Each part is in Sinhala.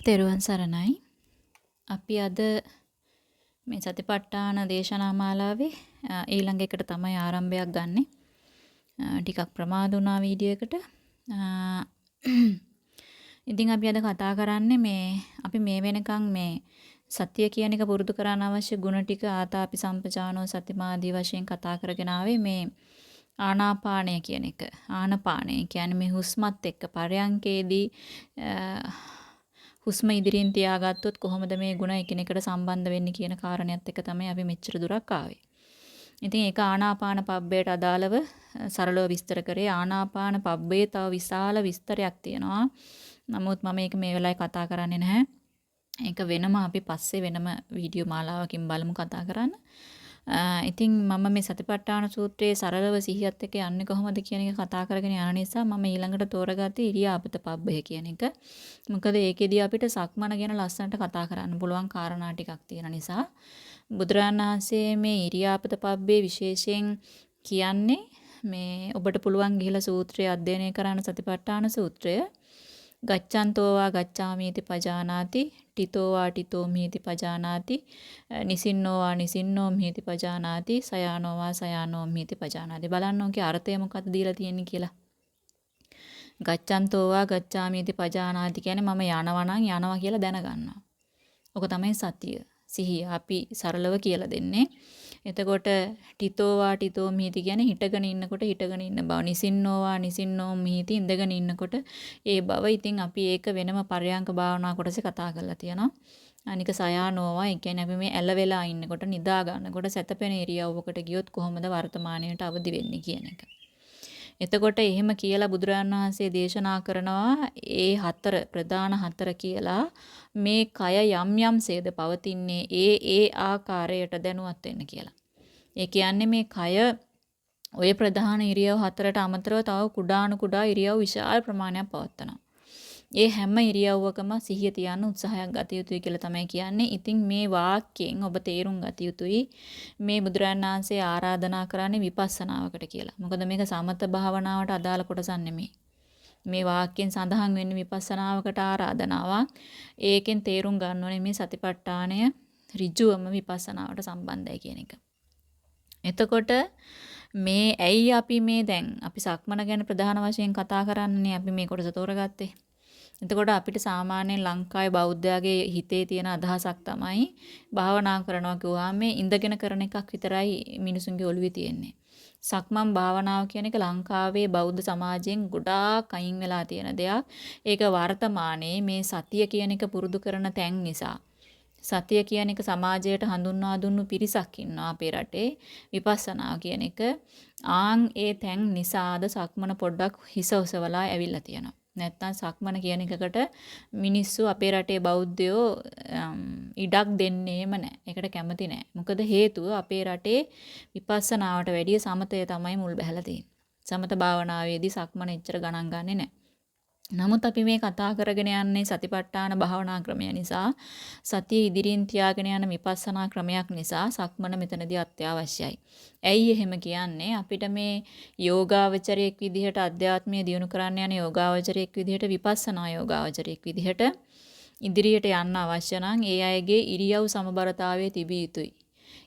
තෙරුවන් සරණයි. අපි අද මේ සතිපට්ඨාන දේශනා මාලාවේ ඊළඟ එකට තමයි ආරම්භයක් ගන්නෙ. ටිකක් ප්‍රමාද වුණා වීඩියෝ එකට. ඉතින් අපි අද කතා කරන්නේ මේ අපි මේ වෙනකන් මේ සතිය කියන එක පුරුදු කරන්න අවශ්‍ය ಗುಣ ටික ආතාපි සම්පජානෝ සතිමාදී වශයෙන් කතා කරගෙන ආවේ මේ ආනාපානය කියන එක. ආනපානය කියන්නේ මේ හුස්මත් එක්ක පරයන්කේදී හුස්ම ඉදිරියෙන් තියාගත්තොත් කොහොමද මේ ಗುಣ එකිනෙකට සම්බන්ධ වෙන්නේ කියන කාරණයක් එක්ක තමයි අපි මෙච්චර දුරක් ආවේ. ඉතින් ඒක ආනාපාන පබ්බයට අදාළව සරලව විස්තර කරේ ආනාපාන පබ්බේ තව විශාල විස්තරයක් තියෙනවා. නමුත් මම මේක මේ වෙලාවේ කතා කරන්නේ නැහැ. ඒක වෙනම අපි පස්සේ වෙනම වීඩියෝ මාලාවකින් බලමු කතා කරන්න. ඉතින් මම මේ සතිපට්ඨාන සූත්‍රයේ සරලව සිහියත් එක්ක යන්නේ කොහොමද කියන එක කතා කරගෙන යන නිසා මම ඊළඟට තෝරගත්තේ ඉරියාපත පබ්බය කියන එක. මොකද ඒකෙදී අපිට සක්මන ගැන ලස්සනට කතා කරන්න පුළුවන් කාරණා ටිකක් තියෙන නිසා බුදුරජාණන් වහන්සේ මේ ඉරියාපත පබ්බේ විශේෂයෙන් කියන්නේ මේ ඔබට පුළුවන් ගිහිලා සූත්‍රය අධ්‍යයනය කරන්න සතිපට්ඨාන සූත්‍රය ගච්ඡන්තෝ වා ගච්ඡාමීති පජානාති ටිතෝ වා ටිතෝ මිහිති පජානාති නිසින්නෝ වා නිසින්නෝ මිහිති පජානාති සයානෝ වා සයානෝ මිහිති පජානාති බලන්න ඕකේ අර්ථය මොකක්ද දීලා තියෙන්නේ කියලා ගච්ඡන්තෝ වා ගච්ඡාමීති පජානාති කියන්නේ මම යනවා නම් යනවා කියලා දැනගන්නවා. ඔක තමයි සතිය. සිහිය අපි සරලව කියලා දෙන්නේ. එතකොට ටිතෝවා ටිතෝ මිහිති කියන්නේ හිටගෙන ඉන්නකොට හිටගෙන ඉන්න බව. නිසින්නෝවා නිසින්නෝ මිහිති ඉඳගෙන ඉන්නකොට ඒ බව. ඉතින් අපි ඒක වෙනම පරයන්ක භාවනා කොටසේ කතා කරලා තියෙනවා. අනික සයානෝවා ඒ කියන්නේ අපි මේ ඇල වෙලා ඉන්නකොට නිදා ගන්නකොට සැතපෙන ඉරියව්වකට ගියොත් කොහොමද වර්තමානයට අවදි වෙන්නේ කියන එක. එතකොට එහෙම කියලා බුදුරජාණන් වහන්සේ දේශනා කරනවා ඒ හතර ප්‍රධාන හතර කියලා මේ කය යම් යම් සේද පවතින්නේ ඒ ඒ ආකාරයට දැනුවත් වෙන්න කියලා. ඒ කියන්නේ මේ කය ඔය ප්‍රධාන ඉරියව් හතරට අමතරව තව කුඩාණු කුඩා ඉරියව් විශාල ප්‍රමාණයක් පවත්වනවා. ඒ හැම ඉරියව්වකම සිහිය තියන්න උත්සාහයක් ගත යුතුයි කියලා තමයි කියන්නේ. ඉතින් මේ වාක්‍යයෙන් ඔබ තේරුම් ගත යුතුයි මේ බුදුරජාණන් වහන්සේ ආරාධනා කරන්නේ විපස්සනාවකට කියලා. මොකද මේක සමත භාවනාවට අදාළ කොටසක් නෙමෙයි. මේ වාක්‍යයෙන් සඳහන් වෙන්නේ විපස්සනාවකට ආරාධනාවක්. ඒකෙන් තේරුම් ගන්න ඕනේ මේ සතිපට්ඨානය ඍජුවම විපස්සනාවට සම්බන්ධයි කියන එක. එතකොට මේ ඇයි අපි මේ දැන් අපි සක්මන ගැන ප්‍රධාන වශයෙන් කතා කරන්නේ අපි මේ කොටස තෝරගත්තේ. එතකොට අපිට සාමාන්‍යයෙන් ලංකාවේ බෞද්ධයාගේ හිතේ තියෙන අදහසක් තමයි භාවනා කරනවා කිව්වම මේ ඉඳගෙන කරන එකක් විතරයි මිනිසුන්ගේ ඔළුවේ තියෙන්නේ. සක්මන් භාවනාව කියන එක ලංකාවේ බෞද්ධ සමාජයෙන් ගොඩාක් අයින් වෙලා තියෙන දෙයක්. ඒක වර්තමානයේ මේ සතිය කියන එක පුරුදු කරන තැන් නිසා. සතිය කියන එක සමාජයට හඳුන්වා දුන්නු පිරිසක් ඉන්නවා අපේ රටේ විපස්සනා කියන එක ආන් ඒ තැන් නිසාද සක්මන පොඩ්ඩක් හිස ඔසවලා ඇවිල්ලා තියෙනවා නැත්තම් සක්මන කියන එකකට මිනිස්සු අපේ රටේ බෞද්ධයෝ ඉඩක් දෙන්නේම නැහැ. ඒකට කැමති නැහැ. මොකද හේතුව අපේ රටේ විපස්සනාවට වැඩිය සමතය තමයි මුල් බැහැලා තියෙන්නේ. සමත භාවනාවේදී සක්මන එච්චර ගණන් ගන්නෙ නැහැ. නමුත් අපි මේ කතා කරගෙන යන්නේ සතිපට්ඨාන භාවනා ක්‍රමය නිසා සතිය ඉදිරියෙන් තියාගෙන යන විපස්සනා ක්‍රමයක් නිසා සක්මන මෙතනදී අත්‍යවශ්‍යයි. ඇයි එහෙම කියන්නේ? අපිට මේ යෝගාවචරයක් විදිහට අධ්‍යාත්මය දියුණු කරන්න යන යෝගාවචරයක් විදිහට විපස්සනා යෝගාවචරයක් විදිහට ඉදිරියට යන්න අවශ්‍ය නම් ඒ අයගේ ඉරියව් සමබරතාවයේ තිබිය යුතුයි.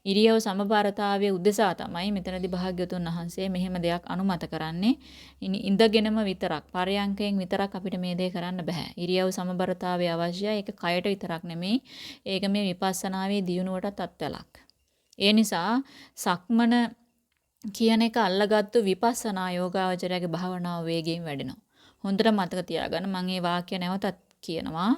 ඉරියව් සමබරතාවයේ උදෙසා තමයි මෙතනදී භාග්‍යතුන් වහන්සේ මෙහෙම දෙයක් අනුමත කරන්නේ. ඉඳගෙනම විතරක් පරයන්කයෙන් විතරක් අපිට මේ දේ කරන්න බෑ. ඉරියව් සමබරතාවය අවශ්‍යයි. ඒක කයට විතරක් නෙමෙයි. ඒක මේ විපස්සනාවේ දියුණුවටත් අත්වලක්. ඒ නිසා සක්මන කියන එක අල්ලගත්තු විපස්සනා යෝගාවචරයේ භාවනාව වේගයෙන් වැඩෙනවා. හොඳට මතක තියාගන්න මම මේ වාක්‍ය නැවතත් කියනවා.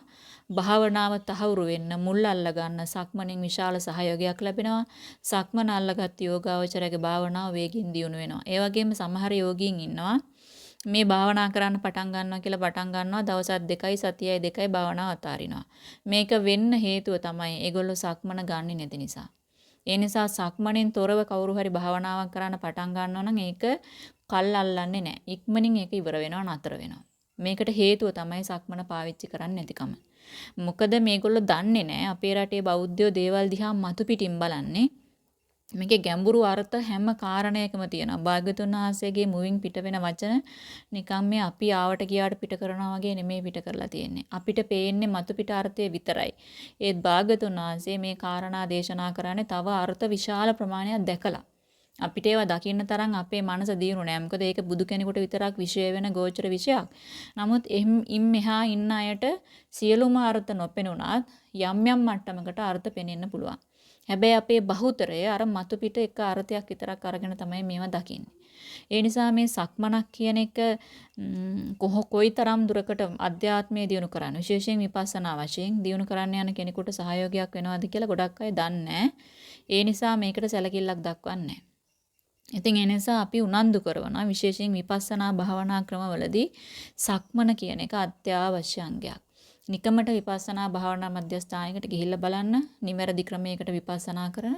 භාවනාව තහවුරු වෙන්න මුල් අල්ල ගන්න සක්මණෙන් විශාල සහයෝගයක් ලැබෙනවා. සක්මන අල්ලගත් යෝගාවචරයේ භාවනාව වේගින් දියුණු වෙනවා. ඒ වගේම සමහර යෝගීන් ඉන්නවා මේ භාවනා කරන්න පටන් ගන්නවා කියලා පටන් ගන්නවා දවස් දෙකයි සතියයි දෙකයි භාවනාව අතාරිනවා. මේක වෙන්න හේතුව තමයි ඒගොල්ලෝ සක්මන ගන්නෙ නැති නිසා. ඒ නිසා සක්මණෙන් තොරව කවුරු හරි භාවනාවක් කරන්න පටන් ගන්නවා නම් ඒක කල් අල්ලන්නේ නැහැ. ඉක්මනින් ඒක ඉවර වෙනවා නතර වෙනවා. මේකට හේතුව තමයි සක්මන පාවිච්චි කරන්නේ නැතිකම. මොකද මේගොල්ලෝ දන්නේ නැහැ අපේ රටේ බෞද්ධයෝ දේවල් දිහා මතු පිටින් බලන්නේ. මේකේ ගැඹුරු අර්ථ හැම කාරණයකම තියෙනවා. භාග්‍යතුන් වහන්සේගේ මුවින් පිට වෙන වචන නිකම් මේ අපි ආවට ගියාට පිට කරනවා වගේ නෙමෙයි පිට කරලා තියෙන්නේ. අපිට පේන්නේ මතු පිට අර්ථය විතරයි. ඒත් භාග්‍යතුන් වහන්සේ මේ කාරණා දේශනා කරන්නේ තව අර්ථ විශාල ප්‍රමාණයක් දැකලා. අපිට ඒවා දකින්න තරම් අපේ මනස දියුණු නෑ. මොකද ඒක බුදු කෙනෙකුට විතරක් විශේෂ වෙන ගෝචර විෂයක්. නමුත් ඉන් මෙහා ඉන්න අයට සියලුම අර්ථ නොපෙනුණත් යම් යම් මට්ටමකට අර්ථ පෙනෙන්න පුළුවන්. හැබැයි අපේ බහුතරය අර මතු පිට එක අර්ථයක් විතරක් අරගෙන තමයි මේවා දකින්නේ. ඒ නිසා මේ සක්මනක් කියන එක කොහ කොයිතරම් දුරකට අධ්‍යාත්මයේ දියුණු කරන්න විශේෂයෙන් විපස්සනා වශයෙන් දියුණු කරන්න යන කෙනෙකුට සහයෝගයක් වෙනවද කියලා ගොඩක් අය දන්නේ ඒ නිසා මේකට සැලකිල්ලක් දක්වන්නේ ඉතින් ඒ නිසා අපි උනන්දු කරනවා විශේෂයෙන් විපස්සනා භාවනා ක්‍රමවලදී සක්මන කියන එක අත්‍යවශ්‍ය අංගයක්. නිකමට විපස්සනා භාවනා මධ්‍යස්ථානයකට ගිහිල්ලා බලන්න නිවැරදි ක්‍රමයකට විපස්සනා කරන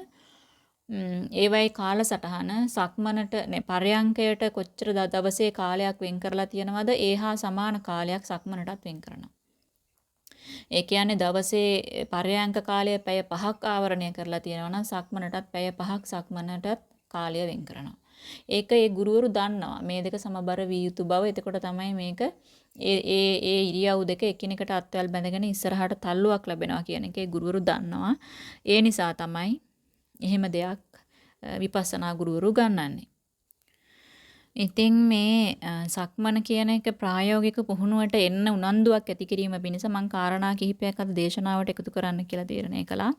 ඒවයි කාලසටහන සක්මනට පරයන්කයට කොච්චර දවසේ කාලයක් වෙන් කරලා තියෙනවද ඒහා සමාන කාලයක් සක්මනටත් වෙන් කරනවා. ඒ කියන්නේ දවසේ පරයන්ක කාලය පැය 5ක් ආවරණය කරලා තියෙනවා නම් සක්මනටත් පැය 5ක් සක්මනටත් කාලය වෙන් කරනවා. ඒක ඒ ගුරුවරු දන්නවා මේ දෙක සමබර විය යුතු බව. එතකොට තමයි මේක ඒ ඒ ඒ ඉරියව් දෙක එකිනෙකට අත්වැල් බැඳගෙන ඉස්සරහට තල්ලුවක් ලැබෙනවා කියන එක ඒ ගුරුවරු දන්නවා. ඒ නිසා තමයි එහෙම දෙයක් විපස්සනා ගුරුවරු ගන්නන්නේ. ඉතින් මේ සක්මන කියන එක ප්‍රායෝගික පුහුණුවට එන්න උනන්දුවක් ඇති කිරීම පිණිස මම කාරණා කිහිපයක් අද දේශනාවට එකතු කරන්න කියලා තීරණය කළා.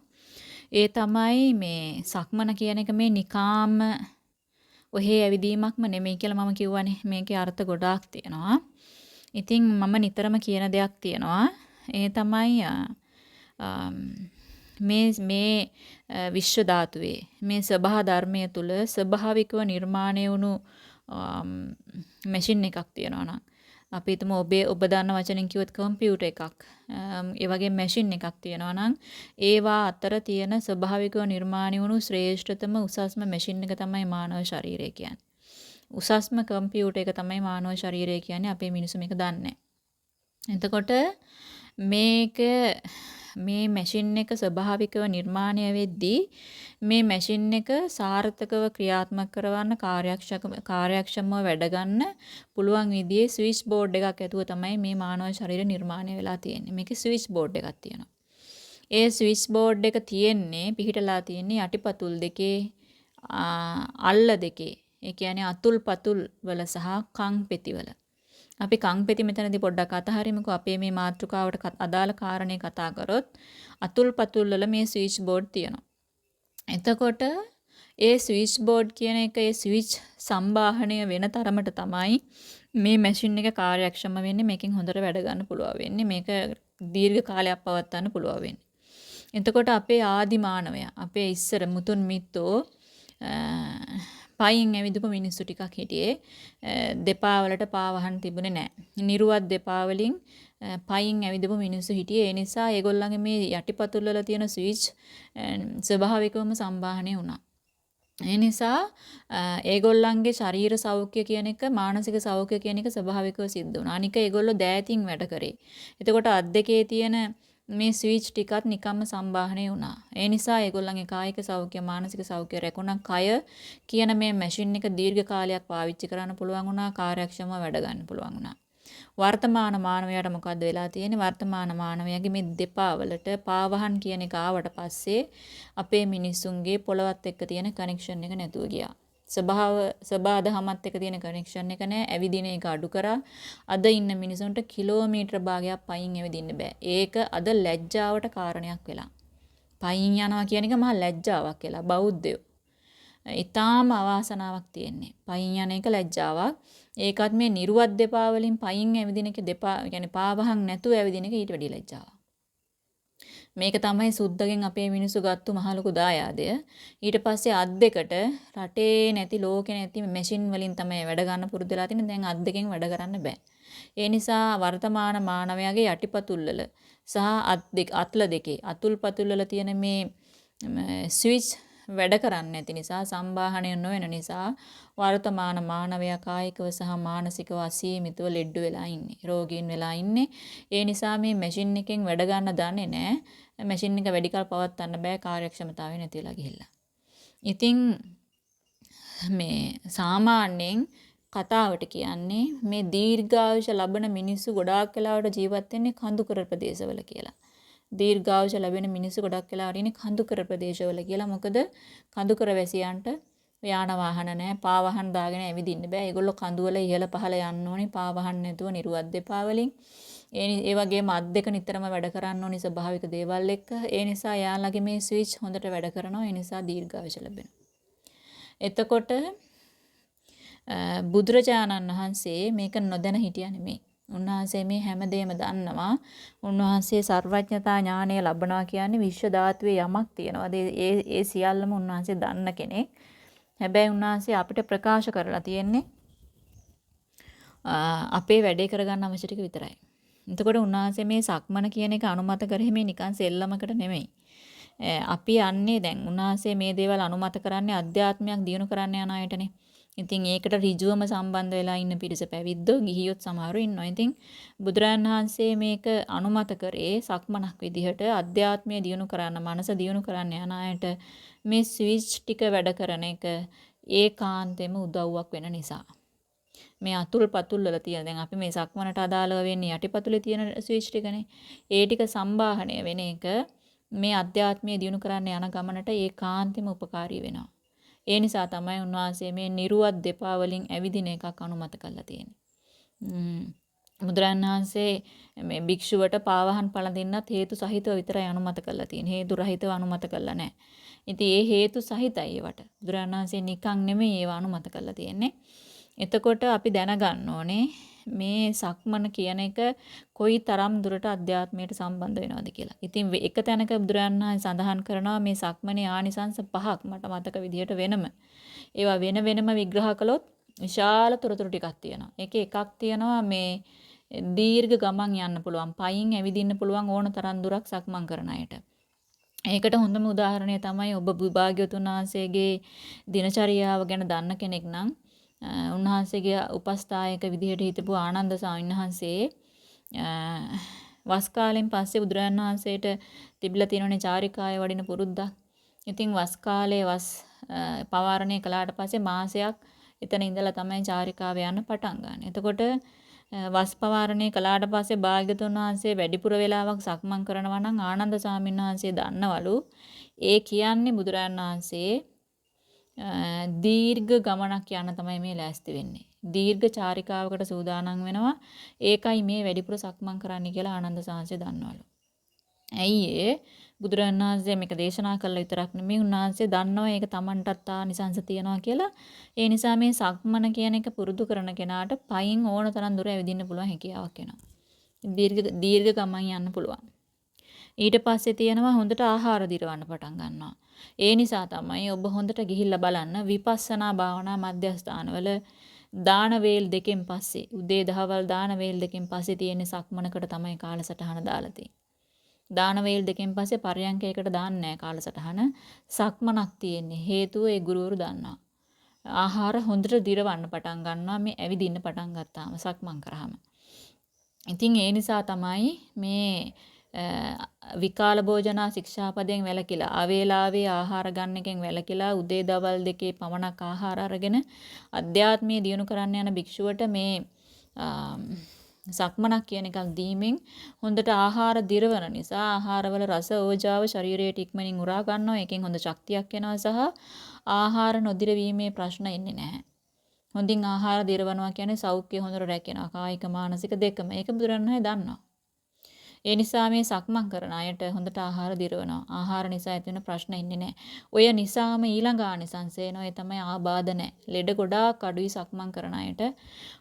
ඒ තමයි මේ සක්මන කියන එක මේ නිකාම ඔහේ ඇවිදීමක්ම නෙමෙයි කියලා මම කිව්වනේ. මේකේ අර්ථ ගොඩාක් තියෙනවා. ඉතින් මම නිතරම කියන දෙයක් තියෙනවා. ඒ තමයි මේ මේ විශ්ව ධාතුවේ මේ සබහා ධර්මයේ තුල ස්වභාවිකව නිර්මාණය වුණු මැෂින් එකක් තියෙනවා නම් අපි හිතමු ඔබේ ඔබ දන්න වචනෙන් කිව්වොත් කම්පියුටර් එකක්. ඒ වගේ මැෂින් එකක් තියෙනවා නම් ඒවා අතර තියෙන ස්වභාවිකව නිර්මාණය වුණු ශ්‍රේෂ්ඨතම උසස්ම මැෂින් එක තමයි මානව ශරීරය කියන්නේ. උසස්ම කම්පියුටර් එක තමයි මානව ශරීරය කියන්නේ අපේ මිනිස්සු මේක දන්නේ එතකොට මේක මේ මැෂින් එක ස්වභාවිකව නිර්මාණය වෙද්දී මේ මැෂින් එක සාර්ථකව ක්‍රියාත්මක කරවන්න කාර්යක්ෂමව වැඩ ගන්න පුළුවන් විදිහේ ස්විච් බෝඩ් එකක් ඇතුව තමයි මේ මානව ශරීර නිර්මාණය වෙලා තියෙන්නේ. මේකේ ස්විච් බෝඩ් එකක් තියෙනවා. ඒ ස්විච් බෝඩ් එක තියෙන්නේ පිහිටලා තියෙන්නේ යටිපතුල් දෙකේ අල්ල දෙකේ. ඒ කියන්නේ අතුල් පතුල් වල සහ කන් පෙතිවල. අපි කංපෙති මෙතනදී පොඩ්ඩක් අතහරිමුකෝ අපේ මේ මාතෘකාවට අදාළ කාරණේ කතා කරොත් අතුල් පතුල් වල මේ ස්විච් බෝඩ් තියෙනවා. එතකොට ඒ ස්විච් බෝඩ් කියන එක ඒ ස්විච් සම්බාහනය වෙන තරමට තමයි මේ මැෂින් එක කාර්යක්ෂම වෙන්නේ මේකෙන් හොඳට වැඩ ගන්න පුළුවන් වෙන්නේ මේක දීර්ඝ කාලයක් පවත්වන්න පුළුවන් වෙන්නේ. එතකොට අපේ ආදි මානවයා අපේ ඉස්සර මුතුන් මිත්තෝ පයින් ඇවිදපු මිනිස්සු ටිකක් හිටියේ. දෙපා වලට පාවහන් තිබුණේ නැහැ. නිරුවත් දෙපා වලින් පයින් ඇවිදපු මිනිස්සු හිටියේ. ඒ නිසා ඒගොල්ලන්ගේ මේ යටිපතුල් වල තියෙන ස්විච් ස්වභාවිකවම සම්බාහනය වුණා. ඒ නිසා ඒගොල්ලන්ගේ ශරීර සෞඛ්‍ය කියන එක මානසික සෞඛ්‍ය කියන එක ස්වභාවිකව සිද්ධ වුණා. අනික ඒගොල්ලෝ දෑතින් වැඩ කරේ. එතකොට අත් දෙකේ තියෙන මේ ස්විච් ටිකත් නිකම්ම සම්බාහනය වුණා. ඒ නිසා ඒගොල්ලන්ගේ කායික සෞඛ්‍ය මානසික සෞඛ්‍ය රැකුණා. කය කියන මේ මැෂින් එක දීර්ඝ කාලයක් පාවිච්චි කරන්න පුළුවන් වුණා. කාර්යක්ෂමව වැඩ ගන්න පුළුවන් වුණා. වර්තමාන මානවයාට මොකද්ද වෙලා තියෙන්නේ? වර්තමාන මානවයාගේ මේ දෙපා වලට පාවහන් කියන එක ආවට පස්සේ අපේ මිනිස්සුන්ගේ පොළවත් එක්ක තියෙන කනෙක්ෂන් එක නැතුව ගියා. ස්වභාව ස්වභා දහමත් එක්ක තියෙන කනෙක්ෂන් එක නෑ ඇවිදින එක අඩු කරා අද ඉන්න මිනිසුන්ට කිලෝමීටර භාගයක් පයින් ඇවිදින්න බෑ ඒක අද ලැජ්ජාවට කාරණයක් වෙලා පයින් යනවා කියන එක මහා ලැජ්ජාවක් කියලා බෞද්ධයෝ ඊටාම අවාසනාවක් තියෙන්නේ පයින් යන එක ලැජ්ජාවක් ඒකත් මේ නිර්වත් දෙපා වලින් පයින් ඇවිදින එක දෙපා يعني පාවහන් නැතුව ඇවිදින එක ඊට වැඩි ලැජ්ජාවක් මේක තමයි සුද්දගෙන් අපේ මිනිස්සු ගත්තු මහ ලොකු දායාදය. ඊට පස්සේ අත් දෙකට රටේ නැති ලෝකේ නැති මැෂින් වලින් තමයි වැඩ ගන්න පුරුදු වෙලා තියෙන්නේ. දැන් අත් දෙකෙන් වැඩ කරන්න බෑ. ඒ නිසා වර්තමාන මානවයාගේ යටිපතුල් වල සහ අත් දෙක අත්ල දෙකේ අතුල් පතුල් වල තියෙන මේ ස්විච් වැඩ කරන්නේ නැති නිසා සම්බාහනය නොවන නිසා වර්තමාන මානවයා කායිකව සහ මානසිකව අසීමිතව ලෙඩ වෙලා ඉන්නේ. රෝගීන් වෙලා ඉන්නේ. ඒ නිසා මේ මැෂින් එකෙන් වැඩ ගන්න දන්නේ නැහැ. මැෂින් එක වැඩි කල පවත්වන්න බෑ කාර්යක්ෂමතාවය නැති වෙලා ගිහිල්ලා. ඉතින් මේ සාමාන්‍යයෙන් කතාවට කියන්නේ මේ දීර්ඝායුෂ ලබන මිනිස්සු ගොඩාක් වෙලාවට ජීවත් වෙන්නේ කඳුකර ප්‍රදේශවල කියලා. දීර්ඝායුෂ ලැබෙන මිනිස්සු ගොඩක් වෙලාවට ඉන්නේ කඳුකර ප්‍රදේශවල කියලා. මොකද කඳුකර වැසියන්ට යාන වාහන නැහැ. පා වාහන දාගෙන ඇවිදින්න බෑ. ඒගොල්ලෝ කඳුවල ඉහළ පහළ යන්න ඕනේ. පා වාහන නැතුව නිරුවත් දෙපා වලින්. ඒ ඒ වගේම අත් දෙක නිතරම වැඩ කරන්න ඕනි ස්වභාවික දේවල් එක්ක. ඒ නිසා යාළගේ මේ ස්විච් හොඳට වැඩ කරනවා. ඒ නිසා දීර්ඝායුෂ ලැබෙනවා. එතකොට බුදුරජාණන් වහන්සේ මේක නොදැන හිටියා නෙමෙයි. උන්වහන්සේ මේ හැමදේම දන්නවා. උන්වහන්සේ සර්වඥතා ඥානය ලබනවා කියන්නේ විශ්ව ධාතුවේ යමක් තියෙනවා. ඒ ඒ සියල්ලම උන්වහන්සේ දන්න කෙනෙක්. හැබැයි උන්වහන්සේ අපිට ප්‍රකාශ කරලා තියෙන්නේ අපේ වැඩේ කරගන්න අවශ්‍ය ටික විතරයි. එතකොට උන්වහන්සේ මේ සක්මන කියන එක අනුමත කරෙමේ නිකන් සෙල්ලමකට නෙමෙයි. අපි යන්නේ දැන් උන්වහන්සේ මේ දේවල් අනුමත කරන්නේ අධ්‍යාත්මයක් දියුණු කරන්න යන අයටනේ. ඉතින් ඒකට ඍජුවම සම්බන්ධ වෙලා ඉන්න පිරිස පැවිද්දෝ ගිහියොත් සමහරව ඉන්නවා. ඉතින් බුදුරජාණන් වහන්සේ මේක අනුමත කරේ සක්මනක් විදිහට අධ්‍යාත්මය දියුණු කරන්න, මනස දියුණු කරන්න යන අයට මේ ස්විච් ටික වැඩ කරන එක ඒකාන්තෙම උදව්වක් වෙන නිසා. මේ අතුල් පතුල් වල තියෙන දැන් අපි මේ සක්මනට අදාළව වෙන්නේ යටිපතුලේ තියෙන ස්විච් ටිකනේ. ඒ ටික සම්බාහණය වෙන එක මේ අධ්‍යාත්මය දියුණු කරන්න යන ගමනට ඒකාන්තෙම උපකාරී වෙනවා. ඒ නිසා තමයි උන්වහන්සේ මේ නිර්වත් දෙපා වලින් ඇවිදින එකක් අනුමත කරලා තියෙන්නේ. බුදුරන් වහන්සේ මේ භික්ෂුවට පාවහන් පළඳින්නත් හේතු සහිතව විතරයි අනුමත කරලා තියෙන්නේ. හේතු රහිතව අනුමත කරලා නැහැ. ඉතින් ඒ හේතු සහිතයි ඒවට. බුදුරන් වහන්සේ නිකන් නෙමෙයි ඒව අනුමත කරලා තියෙන්නේ. එතකොට අපි දැනගන්න ඕනේ මේ සක්මන කියන එක කොයි තරම් දුරට අධ්‍යාත්මයට සම්බන්ධ වෙනවද කියලා. ඉතින් එක තැනක බුදුරජාණන් වහන්සේ සඳහන් කරනවා මේ සක්මනේ ආනිසංස පහක් මට මතක විදිහට වෙනම. ඒවා වෙන වෙනම විග්‍රහ කළොත් විශාල තොරතුරු ටිකක් තියෙනවා. ඒකේ එකක් තියෙනවා මේ දීර්ඝ ගමන් යන්න පුළුවන්. පයින් ඇවිදින්න පුළුවන් ඕන තරම් දුරක් සක්මන් කරන අයට. ඒකට හොඳම උදාහරණය තමයි ඔබ විභාග්‍යතුන් වහන්සේගේ දිනචරියාව ගැන දන්න කෙනෙක් නම් උන්වහන්සේගේ උපස්ථායක විදිහට හිටපු ආනන්ද සාමින්හන්සේ වස් කාලෙන් පස්සේ බුදුරජාණන් වහන්සේට තිබිලා තියෙනනේ චාරිකාය වඩින පුරුද්දක්. ඉතින් වස් කාලේ වස් පවාරණය කළාට පස්සේ මාසයක් එතන ඉඳලා තමයි චාරිකාව යන්න පටන් ගන්න. එතකොට වස් පවාරණය කළාට පස්සේ භාග්‍යතුන් වහන්සේ වැඩිපුර වෙලාවක් සක්මන් කරනවා නම් ආනන්ද සාමින් වහන්සේ දන්නවලු ඒ කියන්නේ බුදුරජාණන් වහන්සේ දීර්ඝ ගමනක් යන්න තමයි මේ ලෑස්ති වෙන්නේ. දීර්ඝ චාරිකාවකට සූදානම් වෙනවා. ඒකයි මේ වැඩිපුර සක්මන් කරන්න කියලා ආනන්ද සාංශය දන්නවලු. ඇයි ඒ බුදුරජාණන් වහන්සේ මේක දේශනා කළා විතරක් නෙමෙයි උන්වහන්සේ දන්නවා ඒක Tamanටත් ආනිසංස තියනවා කියලා. ඒ නිසා මේ සක්මන කියන එක පුරුදු කරන කෙනාට පයින් ඕන තරම් දුර ඇවිදින්න පුළුවන් හැකියාවක් එනවා. දීර්ඝ දීර්ඝ ගමන් යන්න පුළුවන්. ඊට පස්සේ තියෙනවා හොඳට ආහාර දිරවන්න පටන් ගන්නවා. ඒ නිසා තමයි ඔබ හොඳට ගිහිල්ලා බලන්න විපස්සනා භාවනා මධ්‍යස්ථානවල දාන වේල් දෙකෙන් පස්සේ උදේ දහවල් දාන වේල් දෙකෙන් පස්සේ තියෙන සක්මනකට තමයි කාලසටහන දාලා තියෙන්නේ. දාන වේල් දෙකෙන් පස්සේ පරයන්කයකට දාන්නේ නැහැ කාලසටහන. සක්මනක් තියෙන්නේ. හේතුව ඒ ගුරුවරු දන්නවා. ආහාර හොඳට දිරවන්න පටන් ගන්නවා මේ ඇවිදින්න පටන් ගත්තාම සක්මන් කරාම. ඉතින් ඒ නිසා තමයි මේ විකාල භෝජනා ශික්ෂාපදයෙන් වැළකීලා අවේලාවේ ආහාර ගන්න එකෙන් වැළකීලා උදේ දවල් දෙකේ පමණක් ආහාර අරගෙන අධ්‍යාත්මීය දියුණු කරන්න යන භික්ෂුවට මේ සක්මනක් කියන එකක් දීමෙන් හොඳට ආහාර දිරවන නිසා ආහාරවල රස ඕජාව ශරීරයට ඉක්මනින් උරා ගන්නවා ඒකෙන් හොඳ ශක්තියක් එනවා සහ ආහාර නොදිරවීමේ ප්‍රශ්න එන්නේ නැහැ. හොඳින් ආහාර දිරවනවා කියන්නේ සෞඛ්‍ය හොඳට රැකෙනවා කායික මානසික දෙකම. ඒක බුදුරණන් දන්නවා. ඒ නිසා මේ සක්මන් කරන අයට හොඳට ආහාර දිරවනවා. ආහාර නිසා ඇතිවෙන ප්‍රශ්න ඉන්නේ නැහැ. ඔය නිසාම ඊළඟ ආනිසංසය එනවා. ඒ තමයි ආබාධ නැහැ. ලෙඩ ගොඩාක් අඩුයි සක්මන් කරන අයට.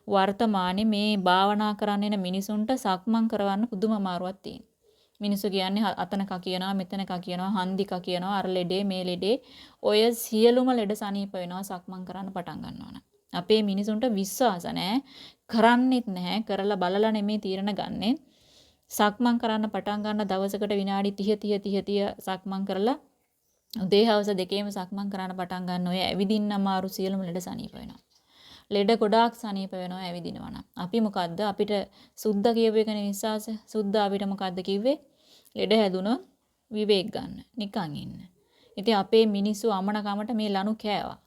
වර්තමානයේ මේ භාවනා කරන්න එන මිනිසුන්ට සක්මන් කරවන්න පුදුම අමාරුවක් තියෙනවා. මිනිස්සු කියන්නේ අතනක කියනවා මෙතනක කියනවා හන්දික කියනවා අර ලෙඩේ මේ ලෙඩේ ඔය සියලුම ලෙඩ සනීප වෙනවා සක්මන් කරන්න පටන් ගන්නවා අපේ මිනිසුන්ට විශ්වාස නැහැ කරන්නෙත් නැහැ කරලා බලලා නෙමේ තීරණ ගන්නෙ සක්මන් කරන්න පටන් ගන්න දවසකට විනාඩි 30 30 30 30 සක්මන් කරලා උදේ හවස දෙකේම සක්මන් කරන්න පටන් ගන්න ඔය ඇවිදින්න අමාරු සියලුම ලෙඩ සනීප වෙනවා. ලෙඩ ගොඩාක් සනීප වෙනවා ඇවිදිනවා නම්. අපි මොකද්ද අපිට සුද්ධ කියපු එක නිසාස සුද්ධ අපිට මොකද්ද කිව්වේ? ලෙඩ හැදුනොත් විවේක ගන්න. නිකන් ඉන්න. ඉතින් අපේ මිනිස්සු අමනකමට මේ ලනු කෑවා.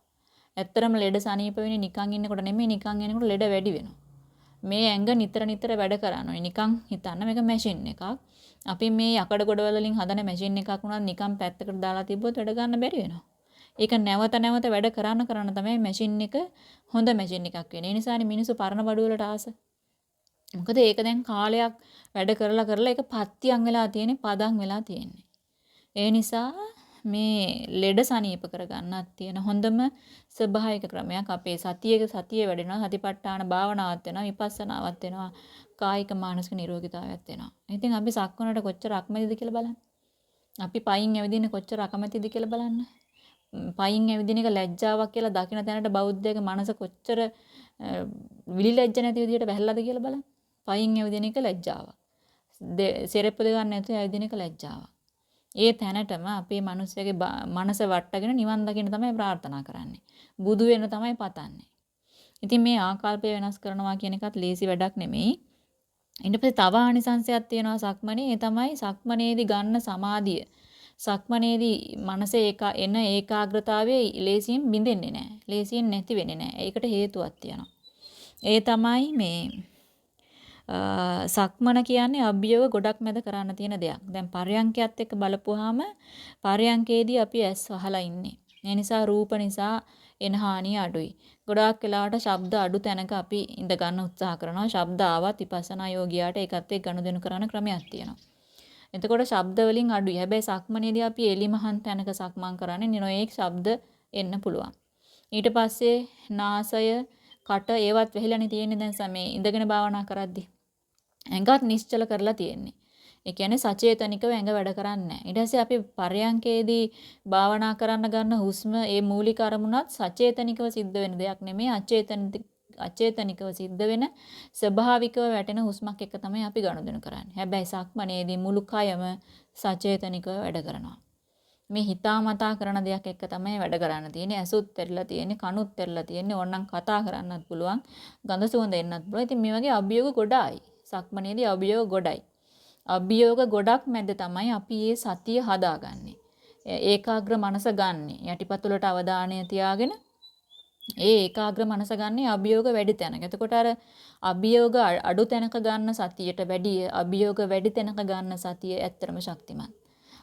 ඇත්තරම ලෙඩ සනීප වෙන්නේ නිකන් ඉන්නකොට නෙමෙයි නිකන් ඉන්නකොට ලෙඩ වැඩි වෙනවා. මේ ඇඟ නිතර නිතර වැඩ කරනවා. නිකන් හිතන්න මේක මැෂින් එකක්. අපි මේ යකඩ ගොඩවල වලින් හදන මැෂින් එකක් වුණත් නිකන් පැත්තකට දාලා තිබ්බොත් වැඩ ගන්න බැරි වෙනවා. ඒක නැවත නැවත වැඩ කරන්න කරන්න තමයි මැෂින් එක හොඳ මැෂින් එකක් වෙන්නේ. ඒ නිසානේ මිනිස්සු පරණ බඩු වලට ආස. මොකද ඒක දැන් කාලයක් වැඩ කරලා කරලා ඒක පත්තියන් වෙලා තියෙන්නේ, පදම් වෙලා තියෙන්නේ. ඒ නිසා මේ ලෙඩ සනීප කරගන්නත් තියෙන හොඳම ස්වභාවික ක්‍රමයක් අපේ සතියේ සතියේ වැඩෙනවා සතිපට්ඨාන භාවනාවක් වෙනවා විපස්සනාවක් වෙනවා කායික මානසික නිරෝගීතාවයක් වෙනවා. ඉතින් අපි සක්වනට කොච්චර අකමැතිද කියලා බලන්න. අපි පයින් ඇවිදින්න කොච්චර අකමැතිද කියලා බලන්න. පයින් ඇවිදින එක ලැජ්ජාවක් කියලා දකින තැනට බෞද්ධයක මනස කොච්චර විලි ලැජ්ජ නැති විදිහට බැහැලාද කියලා බලන්න. පයින් ඇවිදින එක ලැජ්ජාවක්. සෙරෙප්පු දෙක ගන්න නැතුව ඇවිදින එක ලැජ්ජාවක්. ඒ තැනටම අපේ මිනිස්සගේ මනස වට්ටගෙන නිවන් දකින්න තමයි ප්‍රාර්ථනා කරන්නේ. බුදු වෙන තමයි පතන්නේ. ඉතින් මේ ආකල්පය වෙනස් කරනවා කියන එකත් ලේසි වැඩක් නෙමෙයි. ඊට පස්සේ තව ආනිසංශයක් තියෙනවා සක්මනේ. ඒ තමයි සක්මනේදී ගන්න සමාධිය. සක්මනේදී මනසේ ඒක එන ඒකාග්‍රතාවයේ ලේසියෙන් බිඳෙන්නේ නැහැ. ලේසියෙන් නැති වෙන්නේ නැහැ. ඒකට හේතුවක් තියෙනවා. ඒ තමයි මේ සක්මන කියන්නේ අභියෝග ගොඩක් මැද කරන්න තියෙන දෙයක්. දැන් පරයන්කයත් එක්ක බලපුවාම පරයන්කේදී අපි ඇස් වහලා ඉන්නේ. ඒ නිසා රූප නිසා එන හානිය අඩුයි. ගොඩාක් වෙලාවට ශබ්ද අඩු තැනක අපි ඉඳ ගන්න උත්සාහ කරනවා. ශබ්ද ආවත් විපස්සනා යෝගියාට ඒකත් එක්ක ගනුදෙනු කරන ක්‍රමයක් තියෙනවා. එතකොට ශබ්ද වලින් අඩුයි. හැබැයි සක්මනේදී අපි එලිමහන් තැනක සක්මන් කරන්නේ නොඑක් ශබ්ද එන්න පුළුවන්. ඊට පස්සේ නාසය, කට ඒවත් වෙහිලානේ තියෙන්නේ දැන් සමේ ඉඳගෙන භාවනා කරද්දී. ඇඟත් නිශ්චල කරලා තියෙන්නේ. ඒ කියන්නේ සචේතනිකව ඇඟ වැඩ කරන්නේ නැහැ. ඊට පස්සේ අපි පරයන්කේදී භාවනා කරන්න ගන්න හුස්ම ඒ මූලික අරමුණත් සචේතනිකව සිද්ධ වෙන දෙයක් නෙමෙයි අචේතනික අචේතනිකව සිද්ධ වෙන ස්වභාවිකව වැටෙන හුස්මක් එක්ක තමයි අපි ගනුදෙනු කරන්නේ. හැබැයි සක්මනේදී මුළු කයම සචේතනිකව වැඩ කරනවා. මේ හිතාමතා කරන දෙයක් එක්ක තමයි වැඩ කරන්න තියෙන්නේ. ඇසුත් තෙරලා තියෙන්නේ, කනුත් තෙරලා තියෙන්නේ. ඕනනම් කතා කරන්නත් පුළුවන්. ගඳ සුවඳ එන්නත් පුළුවන්. ඉතින් මේ වගේ අභියෝග ගොඩායි. සක්මනේදී අභියෝග ගොඩයි. අභියෝග ගොඩක් මැද තමයි අපි මේ සතිය හදාගන්නේ. ඒකාග්‍ර මනස ගන්නෙ. යටිපතුලට අවධානය තියාගෙන ඒ ඒකාග්‍ර මනස ගන්නේ අභියෝග වැඩි තැනක. එතකොට අර අභියෝග අඩු තැනක ගන්න සතියට වැඩිය අභියෝග වැඩි තැනක ගන්න සතිය ඇත්තරම ශක්තිමත්.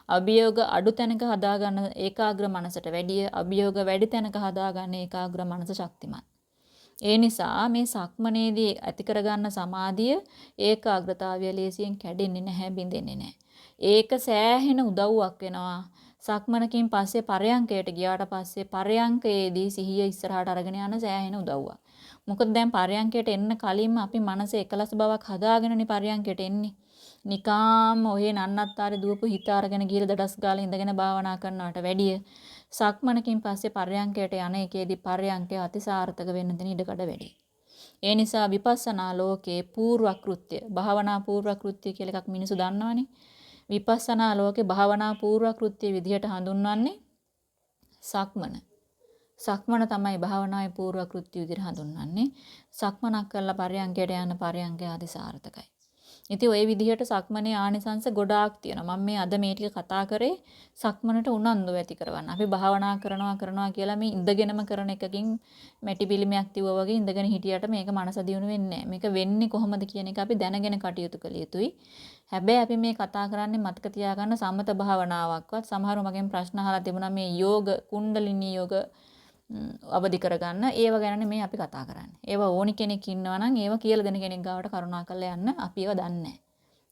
අභියෝග අඩු තැනක හදාගන්න ඒකාග්‍ර මනසට වැඩිය අභියෝග වැඩි තැනක හදාගන්න ඒකාග්‍ර මනස ශක්තිමත්. ඒ නිසා මේ සක්මනේදී ඇති කරගන්න සමාධිය ඒකාග්‍රතාවය ලේසියෙන් කැඩෙන්නේ නැහැ බිඳෙන්නේ නැහැ. ඒක සෑහෙන උදව්වක් වෙනවා. සක්මනකින් පස්සේ පරයන්කයට ගියාට පස්සේ පරයන්කයේදී සිහිය ඉස්සරහට අරගෙන යන සෑහෙන උදව්වක්. මොකද දැන් පරයන්කයට එන්න කලින්ම අපි මනස එකලස් බවක් හදාගෙනනේ පරයන්කයට එන්නේ. නිකාම් ඔහේ නන්නත්තාරේ දුවපු හිත අරගෙන ගිහලා දඩස් ගාලා ඉඳගෙන භාවනා කරනවට වැඩිය සක්මනකින් පස්සේ පර්යංකයට යන එකේදී පර්යංකය අතිසාර්ථක වෙන්න දෙන ඉඩකඩ වැඩි. ඒ නිසා විපස්සනා ලෝකේ පූර්වක්‍ෘත්‍ය භාවනා පූර්වක්‍ෘත්‍ය කියලා එකක් මිනිස්සු දන්නවනේ. විපස්සනා ලෝකේ භාවනා පූර්වක්‍ෘත්‍ය විදිහට හඳුන්වන්නේ සක්මන. සක්මන තමයි භාවනාවේ පූර්වක්‍ෘත්‍ය විදිහට හඳුන්වන්නේ. සක්මනක් කරලා පර්යංකයට යන පර්යංකය අතිසාර්ථකයි. ඉතින් ওই විදිහට සක්මනේ ආනිසංස ගොඩාක් තියෙනවා. මම මේ අද මේ ටික කතා කරේ සක්මනට උනන්දු ඇති කරවන්න. අපි භාවනා කරනවා කරනවා කියලා මේ ඉඳගෙනම කරන එකකින් මැටි පිළිමයක් තියුවා වගේ ඉඳගෙන හිටියට මේක මනස දියුණු වෙන්නේ මේක වෙන්නේ කොහොමද කියන එක අපි දැනගෙන කටයුතු කළ යුතුයි. හැබැයි අපි මේ කතා කරන්නේ මතක තියාගන්න සමත භාවනාවක්වත් සමහරව මගෙන් ප්‍රශ්න අහලා තිබුණා මේ යෝග කුණ්ඩලිනී යෝග අවදි කරගන්න ඒව ගැන මේ අපි කතා කරන්නේ. ඒව ඕනි කෙනෙක් ඉන්නවා නම් ඒව කියලා දෙන කෙනෙක් ගාවට කරුණාකරලා යන්න අපි ඒව දන්නේ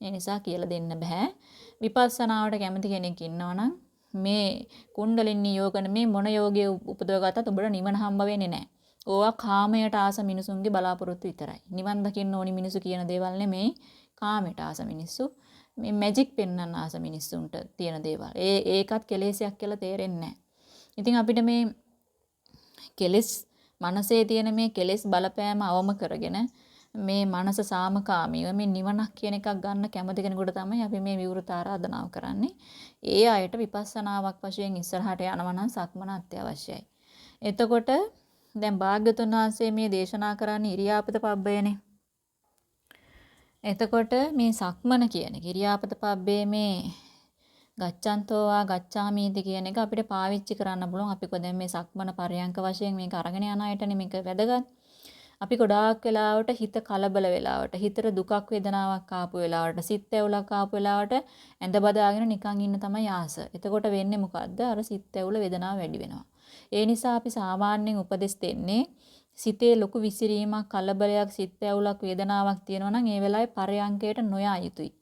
ඒ නිසා කියලා දෙන්න බෑ. විපස්සනාවට කැමති කෙනෙක් ඉන්නවා නම් මේ කුණ්ඩලිනී යෝගන මේ මොන යෝගයේ උපදවගත්තත් ඔබට නිවන හම්බ වෙන්නේ නැහැ. ඕවා කාමයට ආස මිනිසුන්ගේ බලාපොරොත්තු විතරයි. නිවන් දකින්න ඕනි මිනිසු කියන දේවල් නෙමෙයි කාමයට ආස මිනිස්සු. මේ මැජික් පෙන්වන්න ආස මිනිස්සුන්ට තියෙන දේවල්. ඒ ඒකත් කෙලෙසයක් කියලා තේරෙන්නේ නැහැ. ඉතින් අපිට මේ කෙලෙස් මනසේ තියෙන මේ කෙලෙස් බලපෑම අවම කරගෙන මේ මනස සාමකාමීව මේ නිවනක් කියන එකක් ගන්න කැමති කෙනෙකුට තමයි අපි මේ විවෘත ආරාධනාව කරන්නේ. ඒ අයට විපස්සනාවක් වශයෙන් ඉස්සරහට යනවා නම් සක්මන අත්‍යවශ්‍යයි. එතකොට දැන් භාග්‍යතුන් වහන්සේ මේ දේශනා කරන්නේ ඉරියාපත පබ්බයනේ. එතකොට මේ සක්මන කියන ඉරියාපත පබ්බේ මේ ගච්ඡන්තෝවා ගච්ඡාමීති කියන එක අපිට පාවිච්චි කරන්න පුළුවන්. අපි කො දැන් මේ සක්මන පරයන්ක වශයෙන් මේක අරගෙන යන අයටනේ මේක වැදගත්. අපි ගොඩාක් වෙලාවට හිත කලබල වෙලාවට හිතට දුකක් වේදනාවක් ආපු වෙලාවට සිත් ඇවුලක් ආපු වෙලාවට ඇඳ බදාගෙන නිකන් ඉන්න තමයි ආස. එතකොට වෙන්නේ මොකද්ද? අර සිත් ඇවුල වේදනාව වැඩි වෙනවා. ඒ නිසා අපි සාමාන්‍යයෙන් උපදෙස් දෙන්නේ සිතේ ලොකු විසිරීමක් කලබලයක් සිත් ඇවුලක් වේදනාවක් තියෙනවා නම් ඒ වෙලාවේ පරයන්කයට නොයා යුතුයි.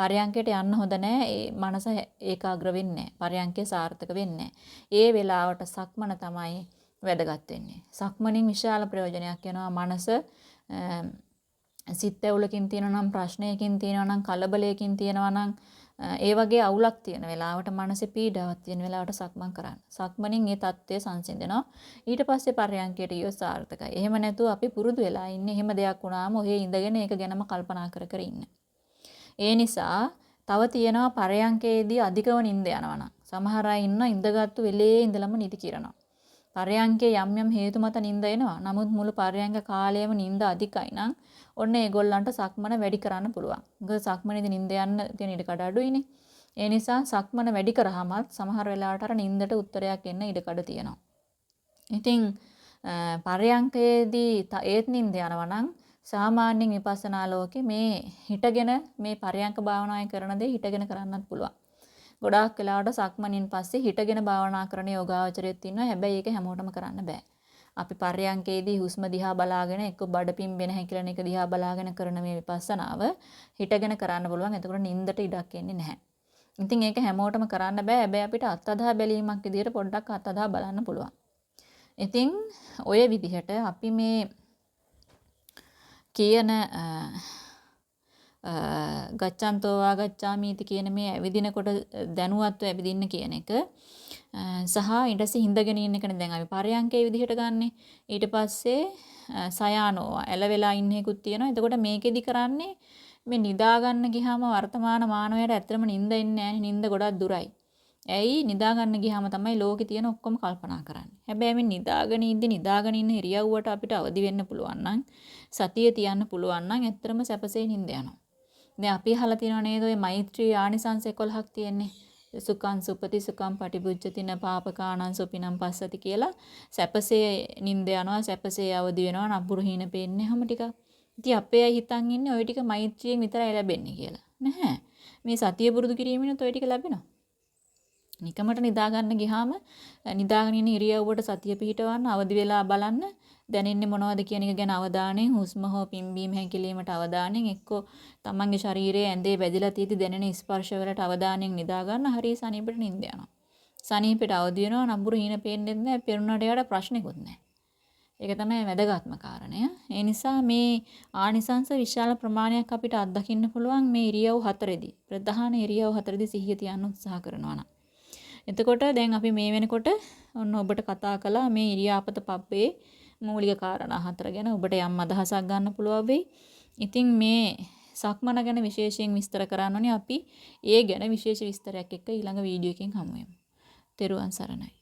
පරයන්කයට යන්න හොඳ නෑ. ඒ මනස ඒකාග්‍ර වෙන්නේ නෑ. පරයන්කේ සාර්ථක වෙන්නේ ඒ වෙලාවට සක්මන තමයි වැදගත් වෙන්නේ. සක්මනින් විශාල ප්‍රයෝජනයක් වෙනවා. මනස සිත් ඇවුලකින් තියෙනවා නම් ප්‍රශ්නයකින් තියෙනවා නම් කලබලයකින් තියෙනවා නම් ඒ වගේ අවුලක් තියෙන වෙලාවට මනසේ පීඩාවක් තියෙන වෙලාවට සක්මන් කරන්න. සක්මනින් ඒ தත්ත්වය සංසිඳෙනවා. ඊට පස්සේ පරයන්කයට ගියොත් සාර්ථකයි. එහෙම නැතුව අපි පුරුදු වෙලා ඉන්නේ. එහෙම දෙයක් වුණාම ඔහේ ඉඳගෙන ඒක ගැනම කල්පනා කර කර ඉන්න. ඒ නිසා තව තියෙනවා පරයන්කේදී අධිකව නිින්ද යනවා නම්. සමහර අය ඉන්න ඉඳගත්තු වෙලේ ඉඳලම නිදි කිරනවා. පරයන්කේ යම් යම් හේතු මත නිින්ද එනවා. නමුත් මුළු පරයන්ක කාලයම නිින්ද අධිකයි නම් ඔන්න ඒගොල්ලන්ට සක්මන වැඩි කරන්න පුළුවන්. මොකද සක්මනේදී නිින්ද යන්න තියෙන ඉඩ කඩ අඩුයිනේ. ඒ නිසා සක්මන වැඩි කරාමත් සමහර වෙලාවට අර නිින්දට උත්තරයක් එන්න ඉඩ කඩ තියෙනවා. ඉතින් පරයන්කේදී ඒත් නිින්ද යනවා නම් සාමාන්‍යයෙන් විපස්සනා ලෝකේ මේ හිටගෙන මේ පරයන්ක භාවනාය කරන දේ හිටගෙන කරන්නත් පුළුවන්. ගොඩාක් වෙලාවට සක්මනින් පස්සේ හිටගෙන භාවනා කරන යෝගාවචරයෙක් ඉන්නවා. හැබැයි ඒක හැමෝටම කරන්න බෑ. අපි පර්යංකේදී හුස්ම දිහා බලාගෙන එක්ක බඩ පිම්බෙන හැකිලන එක දිහා බලාගෙන කරන මේ විපස්සනාව හිටගෙන කරන්න පුළුවන්. එතකොට නිින්දට ඉඩක් එන්නේ නැහැ. ඉතින් ඒක හැමෝටම කරන්න බෑ. හැබැයි අපිට අත්අදහා බැලීමක් විදිහට පොඩ්ඩක් අත්අදහා බලන්න පුළුවන්. ඉතින් ඔය විදිහට අපි මේ කියන ගච්ඡන්තෝ වාගච්ඡාමීති කියන මේ ඇවිදිනකොට දැනුවත්ව ඇවිදින්න කියන එක. සහ ඊට පස්සේ හිඳගෙන ඉන්න එකනේ දැන් අපි පරයන්කේ විදිහට ගන්නෙ. ඊට පස්සේ සයානෝවා ඇලවෙලා ඉන්න එකකුත් තියෙනවා. එතකොට මේකෙදි කරන්නේ මේ නිදා ගන්න ගියාම වර්තමාන මානවයාට ඇත්තටම නිින්ද එන්නේ නැහැ නිින්ද ගොඩක් දුරයි. ඇයි? නිදා ගන්න ගියාම තමයි ලෝකේ තියෙන ඔක්කොම කල්පනා කරන්නේ. හැබැයි මේ නිදාගෙන ඉඳි නිදාගෙන ඉන්න ඉරියව්වට අපිට අවදි වෙන්න පුළුවන් නම් සතිය තියන්න පුළුවන් නම් ඇත්තටම සැපසේ නිින්ද යනවා. දැන් අපි අහලා තියෙනව නේද ඔය මෛත්‍රී ආනිසංස 11ක් තියෙන්නේ. සුඛං සුපති සුඛං පටිභුජ්ජතින පාපකාණං සොපිනම් පස්සති කියලා සැපසේ නිින්ද යනවා සැපසේ අවදි වෙනවා නපුරු හීන පේන්නේ හැම ටිකක්. ඉතින් අපේ අය හිතන් ඉන්නේ ওই ටික මෛත්‍රියෙන් විතරයි ලැබෙන්නේ කියලා. නැහැ. මේ සතිය පුරුදු කිරීමෙන් ඔය ටික ලැබෙනවා. නිකමට නිදා ගන්න ගියාම නිදාගෙන ඉන්න ඉරියව්වට සතිය පිහිටවන්න අවදි වෙලා බලන්න දැනෙන්නේ මොනවද කියන එක ගැන අවධානයෙන් හුස්ම හෝ පිම්බීම හැකිලීමට අවධානයෙන් එක්කෝ තමන්ගේ ශරීරයේ ඇඳේ වැදිලා තියෙදි දැනෙන ස්පර්ශ වලට අවධානයෙන් නිදා ගන්න හරිය සනීපට නිින්ද යනවා. සනීපට අවදි වෙනවා නඹුරු හීන පේන්නේ නැහැ පෙරුණාට යාට ප්‍රශ්නෙකුත් නැහැ. ඒක තමයි වැදගත්ම කාරණය. ඒ නිසා මේ ආනිසංස විශාල ප්‍රමාණයක් අපිට අත්දකින්න පුළුවන් මේ ඉරියව් හතරෙදි. ප්‍රධාන ඉරියව් හතරෙදි සිහිය තියන්න උත්සාහ කරනවා නම්. එතකොට දැන් අපි මේ වෙනකොට ඔන්න ඔබට කතා කළා මේ ඉරියාපත පබ්බේ මූලික කාරණා හතර ගැන ඔබට යම් අදහසක් ගන්න පුළුවන් වෙයි. ඉතින් මේ සක්මන ගැන විශේෂයෙන් විස්තර කරන්න ඕනේ අපි ඒ ගැන විශේෂ විස්තරයක් එක්ක ඊළඟ වීඩියෝ එකකින් හමු වෙමු. තෙරුවන් සරණයි.